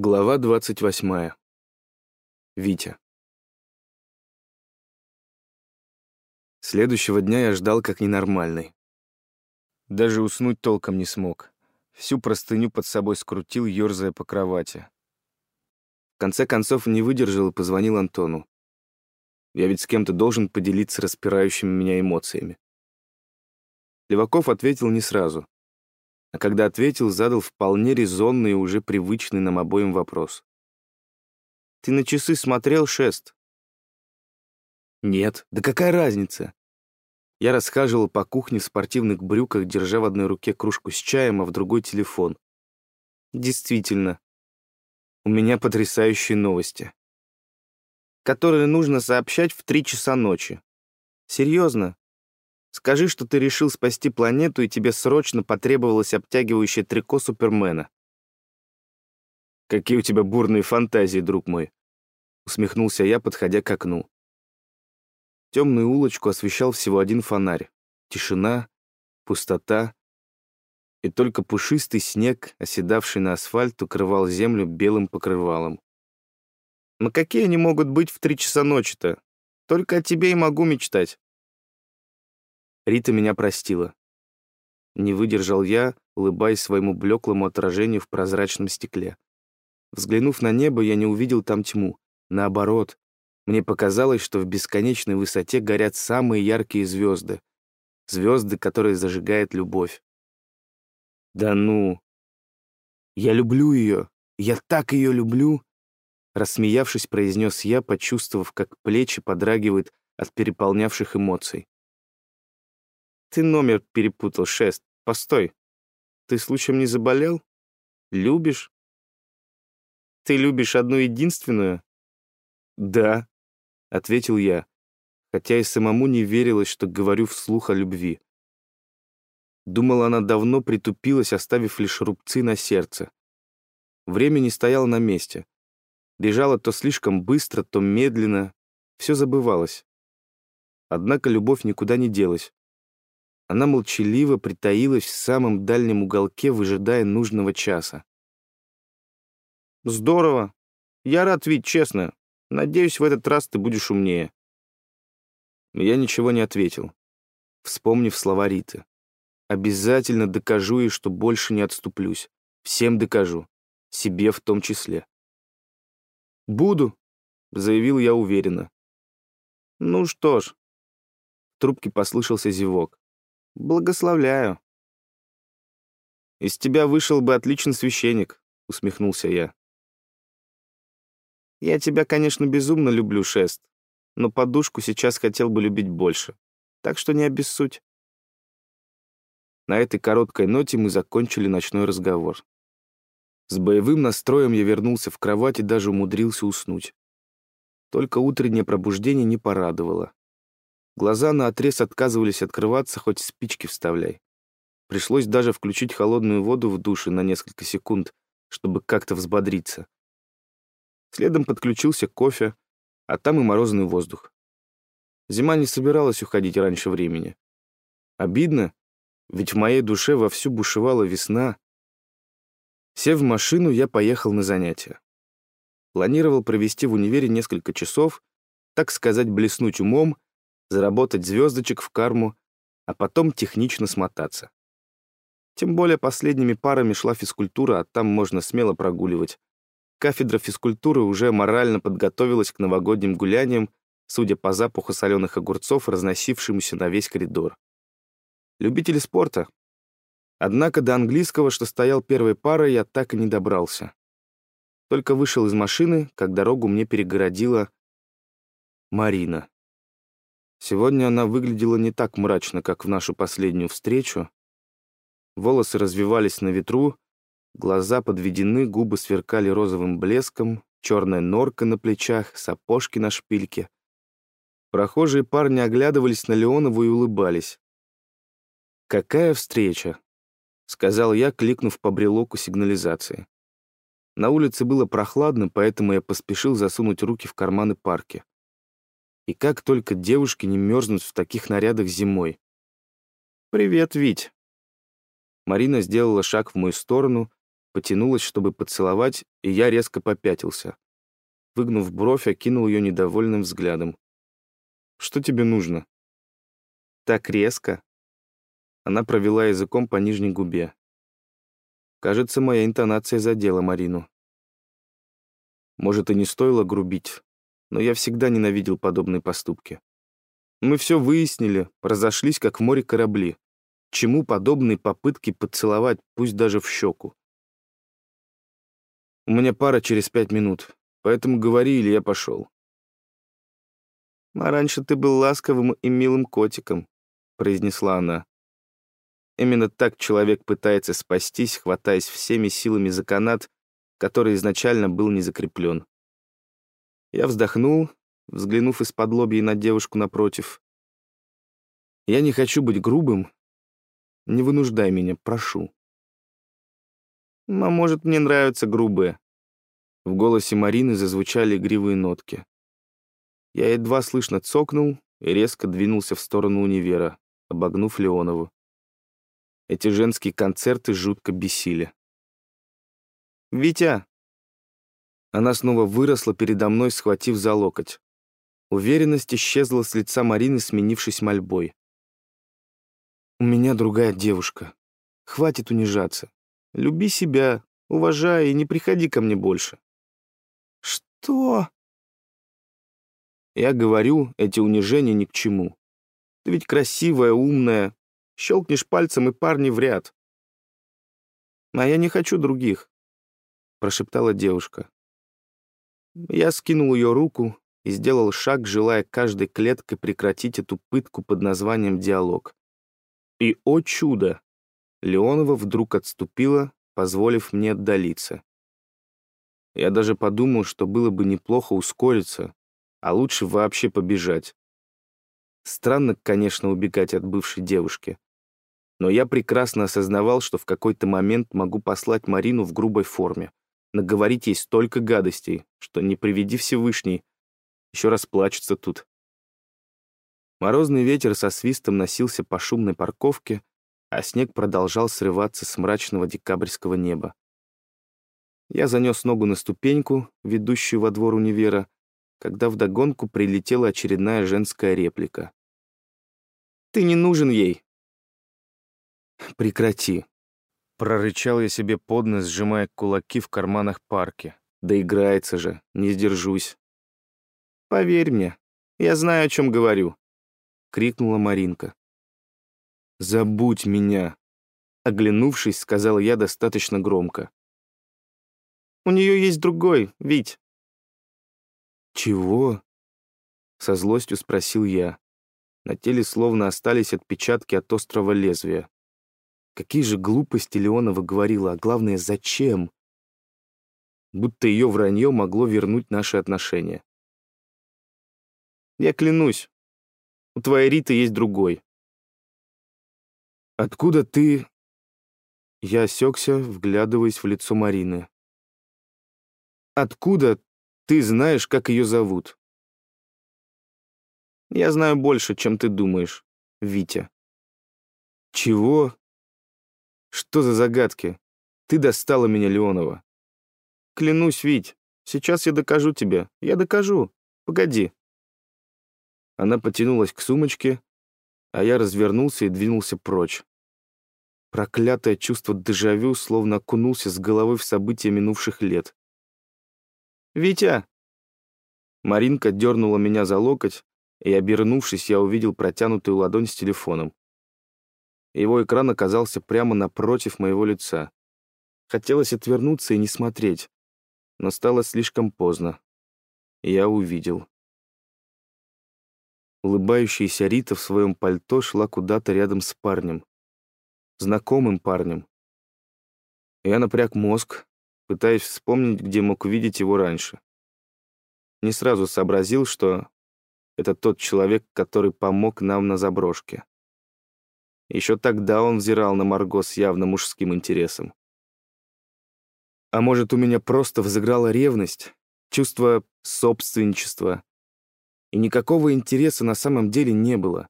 Глава двадцать восьмая. Витя. Следующего дня я ждал как ненормальный. Даже уснуть толком не смог. Всю простыню под собой скрутил, ерзая по кровати. В конце концов не выдержал и позвонил Антону. Я ведь с кем-то должен поделиться распирающими меня эмоциями. Леваков ответил не сразу а когда ответил, задал вполне резонный и уже привычный нам обоим вопрос. «Ты на часы смотрел, Шест?» «Нет, да какая разница?» Я расхаживал по кухне в спортивных брюках, держа в одной руке кружку с чаем, а в другой — телефон. «Действительно, у меня потрясающие новости, которые нужно сообщать в три часа ночи. Серьезно, Скажи, что ты решил спасти планету, и тебе срочно потребовалось обтягивающее трико Супермена. Какие у тебя бурные фантазии, друг мой. Усмехнулся я, подходя к окну. Темную улочку освещал всего один фонарь. Тишина, пустота, и только пушистый снег, оседавший на асфальт, укрывал землю белым покрывалом. «Но какие они могут быть в три часа ночи-то? Только о тебе и могу мечтать». Рита меня простила. Не выдержал я, улыбаясь своему блеклому отражению в прозрачном стекле. Взглянув на небо, я не увидел там тьму. Наоборот, мне показалось, что в бесконечной высоте горят самые яркие звезды. Звезды, которые зажигает любовь. Да ну! Я люблю ее! Я так ее люблю! Рассмеявшись, произнес я, почувствовав, как плечи подрагивают от переполнявших эмоций. Ты номер перепутал, Шест. Постой. Ты случаем не заболел? Любишь? Ты любишь одну единственную? Да, ответил я, хотя и самому не верилось, что говорю вслух о любви. Думал, она давно притупилась, оставив лишь рубцы на сердце. Время не стояло на месте. Бежало то слишком быстро, то медленно. Все забывалось. Однако любовь никуда не делась. Она молчаливо притаилась в самом дальнем уголке, выжидая нужного часа. «Здорово. Я рад, Вить, честно. Надеюсь, в этот раз ты будешь умнее». Я ничего не ответил, вспомнив слова Риты. «Обязательно докажу ей, что больше не отступлюсь. Всем докажу. Себе в том числе». «Буду», — заявил я уверенно. «Ну что ж». В трубке послышался зевок. Благословляю. Из тебя вышел бы отличный священник, усмехнулся я. Я тебя, конечно, безумно люблю, Шест, но подушку сейчас хотел бы любить больше. Так что не обессудь. На этой короткой ноте мы закончили ночной разговор. С боевым настроем я вернулся в кровать и даже умудрился уснуть. Только утреннее пробуждение не порадовало. Глаза наотрез отказывались открываться, хоть спички вставляй. Пришлось даже включить холодную воду в душе на несколько секунд, чтобы как-то взбодриться. Следом подключился кофе, а там и морозный воздух. Зима не собиралась уходить раньше времени. Обидно, ведь в моей душе вовсю бушевала весна. Сев в машину, я поехал на занятия. Планировал провести в универе несколько часов, так сказать, блеснуть умом заработать звездочек в карму, а потом технично смотаться. Тем более последними парами шла физкультура, а там можно смело прогуливать. Кафедра физкультуры уже морально подготовилась к новогодним гуляниям, судя по запаху соленых огурцов, разносившемуся на весь коридор. Любители спорта. Однако до английского, что стоял первой парой, я так и не добрался. Только вышел из машины, как дорогу мне перегородила Марина. Сегодня она выглядела не так мрачно, как в нашу последнюю встречу. Волосы развивались на ветру, глаза подведены, губы сверкали розовым блеском, черная норка на плечах, сапожки на шпильке. Прохожие парни оглядывались на Леонову и улыбались. «Какая встреча!» — сказал я, кликнув по брелоку сигнализации. На улице было прохладно, поэтому я поспешил засунуть руки в карманы парки. И как только девушки не мерзнут в таких нарядах зимой. «Привет, Вить!» Марина сделала шаг в мою сторону, потянулась, чтобы поцеловать, и я резко попятился. Выгнув бровь, окинул ее недовольным взглядом. «Что тебе нужно?» «Так резко?» Она провела языком по нижней губе. Кажется, моя интонация задела Марину. Может, и не стоило грубить, но я всегда ненавидел подобные поступки. Мы все выяснили, разошлись, как в море корабли. Чему подобные попытки поцеловать, пусть даже в щеку? У меня пара через пять минут, поэтому говори, или я пошел. «А раньше ты был ласковым и милым котиком», — произнесла она. Именно так человек пытается спастись, хватаясь всеми силами за канат, который изначально был не закреплен. Я вздохнул, взглянув из-под лобья на девушку напротив. «Я не хочу быть грубым. Не вынуждай меня, прошу». «А может, мне нравятся грубые?» В голосе Марины зазвучали игривые нотки. Я едва слышно цокнул и резко двинулся в сторону универа, обогнув Леонову. Эти женские концерты жутко бесили. «Витя!» Она снова выросла передо мной, схватив за локоть. Уверенность исчезла с лица Марины, сменившись мольбой. «У меня другая девушка. Хватит унижаться. Люби себя, уважай и не приходи ко мне больше». «Что?» Я говорю, эти унижения ни к чему. Ты ведь красивая, умная. Щелкнешь пальцем, и парни в ряд. А я не хочу других, прошептала девушка. Я скинул ее руку и сделал шаг, желая каждой клеткой прекратить эту пытку под названием «диалог». И, о чудо, Леонова вдруг отступила, позволив мне отдалиться. Я даже подумал, что было бы неплохо ускориться, а лучше вообще побежать. Странно, конечно, убегать от бывшей девушки. Но я прекрасно осознавал, что в какой-то момент могу послать Марину в грубой форме, наговорить ей столько гадостей, что не приведи Всевышний, еще расплачется тут. Морозный ветер со свистом носился по шумной парковке, а снег продолжал срываться с мрачного декабрьского неба. Я занес ногу на ступеньку, ведущую во двор универа, когда вдогонку прилетела очередная женская реплика. «Ты не нужен ей!» «Прекрати!» Прорычал я себе под нос, сжимая кулаки в карманах парки. Да играется же, не сдержусь. «Поверь мне, я знаю, о чем говорю», — крикнула Маринка. «Забудь меня», — оглянувшись, сказал я достаточно громко. «У нее есть другой, Вить». «Чего?» — со злостью спросил я. На теле словно остались отпечатки от острого лезвия. Какие же глупости Леонова говорила, а главное, зачем? Будто ее вранье могло вернуть наши отношения. Я клянусь, у твоей Риты есть другой. Откуда ты... Я осекся, вглядываясь в лицо Марины. Откуда ты знаешь, как ее зовут? Я знаю больше, чем ты думаешь, Витя. Чего? Что за загадки? Ты достала меня, Леонова. Клянусь, Вить, сейчас я докажу тебе. Я докажу. Погоди. Она потянулась к сумочке, а я развернулся и двинулся прочь. Проклятое чувство дежавю словно окунулся с головой в события минувших лет. «Витя!» Маринка дернула меня за локоть, и, обернувшись, я увидел протянутую ладонь с телефоном. Его экран оказался прямо напротив моего лица. Хотелось отвернуться и не смотреть, но стало слишком поздно. Я увидел. Улыбающаяся Рита в своем пальто шла куда-то рядом с парнем. Знакомым парнем. Я напряг мозг, пытаясь вспомнить, где мог увидеть его раньше. Не сразу сообразил, что это тот человек, который помог нам на заброшке. Еще тогда он взирал на Марго с явно мужским интересом. А может, у меня просто взыграла ревность, чувство собственничества, и никакого интереса на самом деле не было.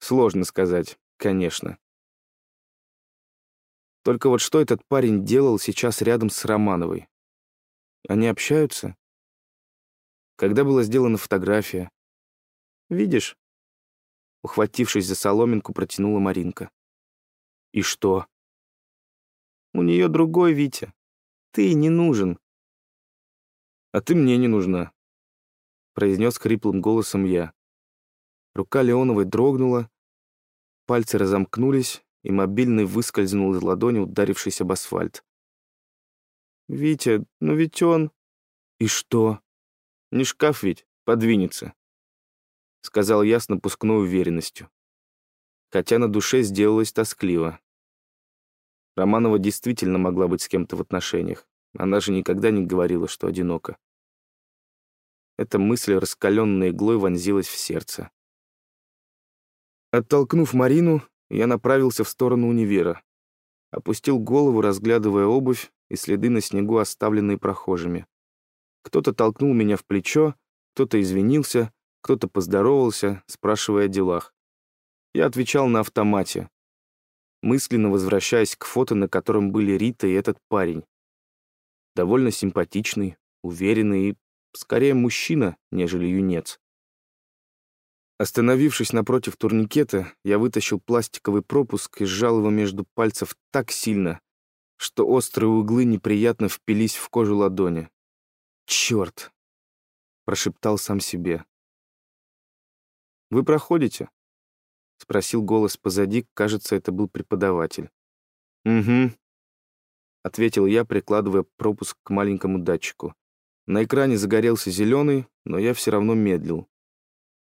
Сложно сказать, конечно. Только вот что этот парень делал сейчас рядом с Романовой? Они общаются? Когда была сделана фотография? Видишь? Ухватившись за соломинку, протянула Маринка. И что? У нее другой Витя. Ты не нужен. А ты мне не нужна, произнес хриплым голосом я. Рука Леоновой дрогнула, пальцы разомкнулись, и мобильный выскользнул из ладони, ударившись об асфальт. «Витя, ну ведь он...» «И что?» «Не шкаф ведь, подвинется», — сказал я с напускной уверенностью. Хотя на душе сделалось тоскливо. Романова действительно могла быть с кем-то в отношениях. Она же никогда не говорила, что одинока. Эта мысль, раскаленной иглой, вонзилась в сердце. Оттолкнув Марину, я направился в сторону универа. Опустил голову, разглядывая обувь и следы на снегу, оставленные прохожими. Кто-то толкнул меня в плечо, кто-то извинился, кто-то поздоровался, спрашивая о делах. Я отвечал на автомате, мысленно возвращаясь к фото, на котором были Рита и этот парень. Довольно симпатичный, уверенный и, скорее, мужчина, нежели юнец. Остановившись напротив турникета, я вытащил пластиковый пропуск и сжал его между пальцев так сильно, что острые углы неприятно впились в кожу ладони. «Черт!» — прошептал сам себе. «Вы проходите?» — спросил голос позади, кажется, это был преподаватель. «Угу», — ответил я, прикладывая пропуск к маленькому датчику. На экране загорелся зеленый, но я все равно медлил.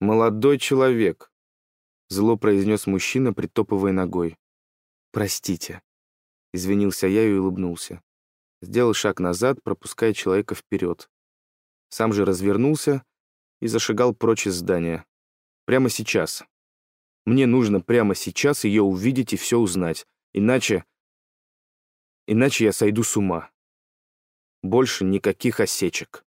«Молодой человек», — зло произнес мужчина, притопывая ногой. «Простите», — извинился я и улыбнулся. Сделал шаг назад, пропуская человека вперед. Сам же развернулся и зашагал прочь из здания. Прямо сейчас. Мне нужно прямо сейчас ее увидеть и все узнать. Иначе... Иначе я сойду с ума. Больше никаких осечек.